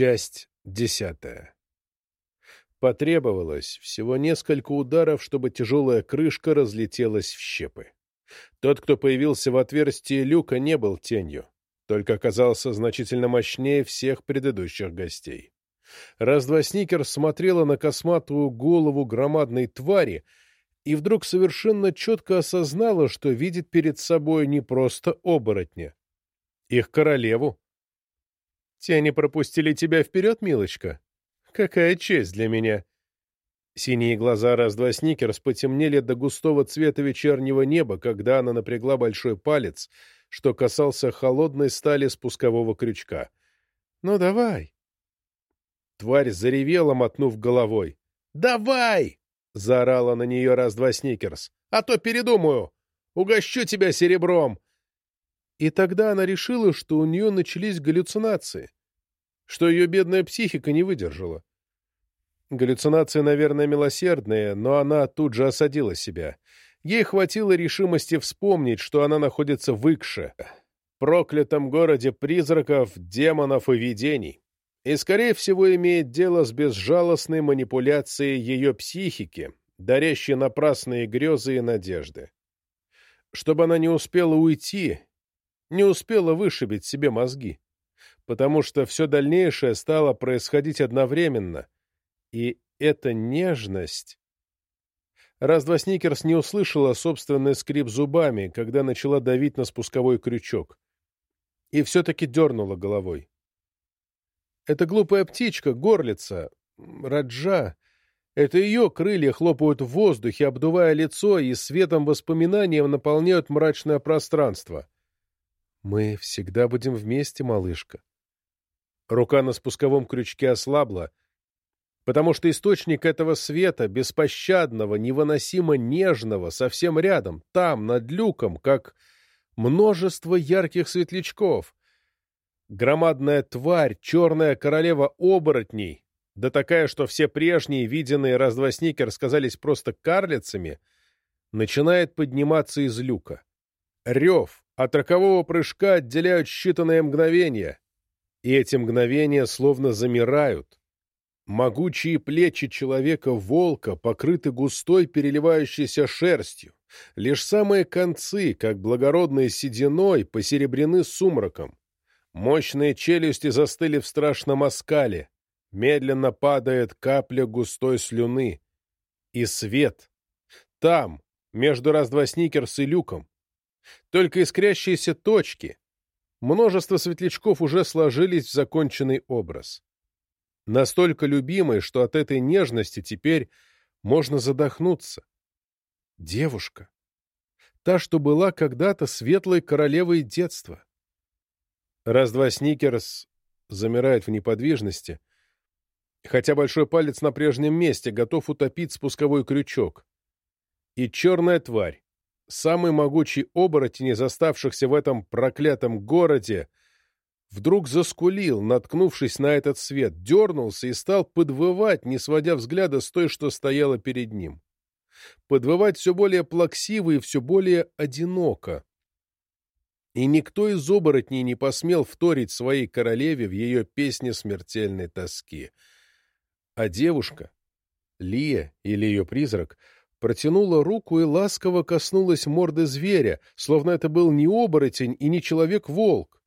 Часть десятая. Потребовалось всего несколько ударов, чтобы тяжелая крышка разлетелась в щепы. Тот, кто появился в отверстии люка, не был тенью, только оказался значительно мощнее всех предыдущих гостей. Раз-два Сникер смотрела на косматую голову громадной твари и вдруг совершенно четко осознала, что видит перед собой не просто оборотня, их королеву. «Тени пропустили тебя вперед, милочка? Какая честь для меня!» Синие глаза раз-два Сникерс потемнели до густого цвета вечернего неба, когда она напрягла большой палец, что касался холодной стали спускового крючка. «Ну, давай!» Тварь заревела, мотнув головой. «Давай!» — заорала на нее раз-два Сникерс. «А то передумаю! Угощу тебя серебром!» И тогда она решила, что у нее начались галлюцинации, что ее бедная психика не выдержала. Галлюцинации, наверное, милосердные, но она тут же осадила себя. Ей хватило решимости вспомнить, что она находится в Икше, проклятом городе призраков, демонов и видений, и, скорее всего, имеет дело с безжалостной манипуляцией ее психики, дарящей напрасные грезы и надежды. Чтобы она не успела уйти, не успела вышибить себе мозги, потому что все дальнейшее стало происходить одновременно, и эта нежность... Раз-два Сникерс не услышала собственный скрип зубами, когда начала давить на спусковой крючок, и все-таки дернула головой. Эта глупая птичка, горлица, Раджа, это ее крылья хлопают в воздухе, обдувая лицо и светом воспоминанием наполняют мрачное пространство. Мы всегда будем вместе, малышка. Рука на спусковом крючке ослабла, потому что источник этого света, беспощадного, невыносимо нежного, совсем рядом, там, над люком, как множество ярких светлячков. Громадная тварь, черная королева оборотней, да такая, что все прежние виденные раз-два сникер сказались просто карлицами, начинает подниматься из люка. Рев, от рокового прыжка отделяют считанные мгновения, и эти мгновения словно замирают. Могучие плечи человека-волка покрыты густой переливающейся шерстью. Лишь самые концы, как благородной сединой, посеребрены сумраком. Мощные челюсти застыли в страшном оскале. Медленно падает капля густой слюны. И свет. Там, между раз-два сникерс и люком, только искрящиеся точки. Множество светлячков уже сложились в законченный образ. Настолько любимый, что от этой нежности теперь можно задохнуться. Девушка. Та, что была когда-то светлой королевой детства. Раз-два Сникерс замирает в неподвижности, хотя большой палец на прежнем месте готов утопить спусковой крючок. И черная тварь, самый могучий оборотень из оставшихся в этом проклятом городе, вдруг заскулил, наткнувшись на этот свет, дернулся и стал подвывать, не сводя взгляда с той, что стояла перед ним. Подвывать все более плаксиво и все более одиноко. И никто из оборотней не посмел вторить своей королеве в ее песне смертельной тоски. А девушка, Лия или ее призрак — протянула руку и ласково коснулась морды зверя, словно это был не оборотень и не человек-волк.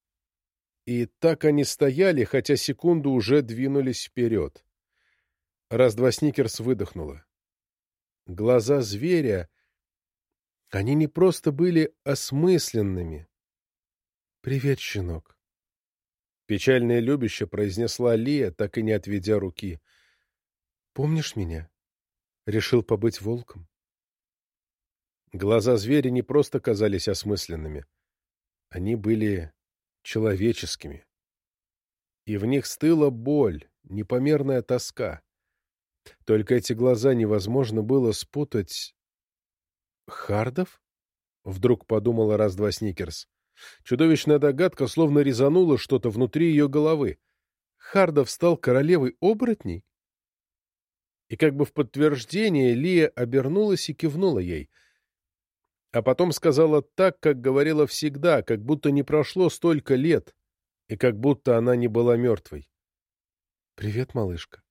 И так они стояли, хотя секунду уже двинулись вперед. Раз-два Сникерс выдохнула. Глаза зверя, они не просто были осмысленными. «Привет, щенок!» Печальное любяще произнесла Лия, так и не отведя руки. «Помнишь меня?» Решил побыть волком? Глаза зверя не просто казались осмысленными. Они были человеческими. И в них стыла боль, непомерная тоска. Только эти глаза невозможно было спутать... «Хардов?» — вдруг подумала раз-два Сникерс. Чудовищная догадка словно резанула что-то внутри ее головы. Хардов стал королевой оборотней? И как бы в подтверждение Лия обернулась и кивнула ей. А потом сказала так, как говорила всегда, как будто не прошло столько лет, и как будто она не была мертвой. «Привет, малышка».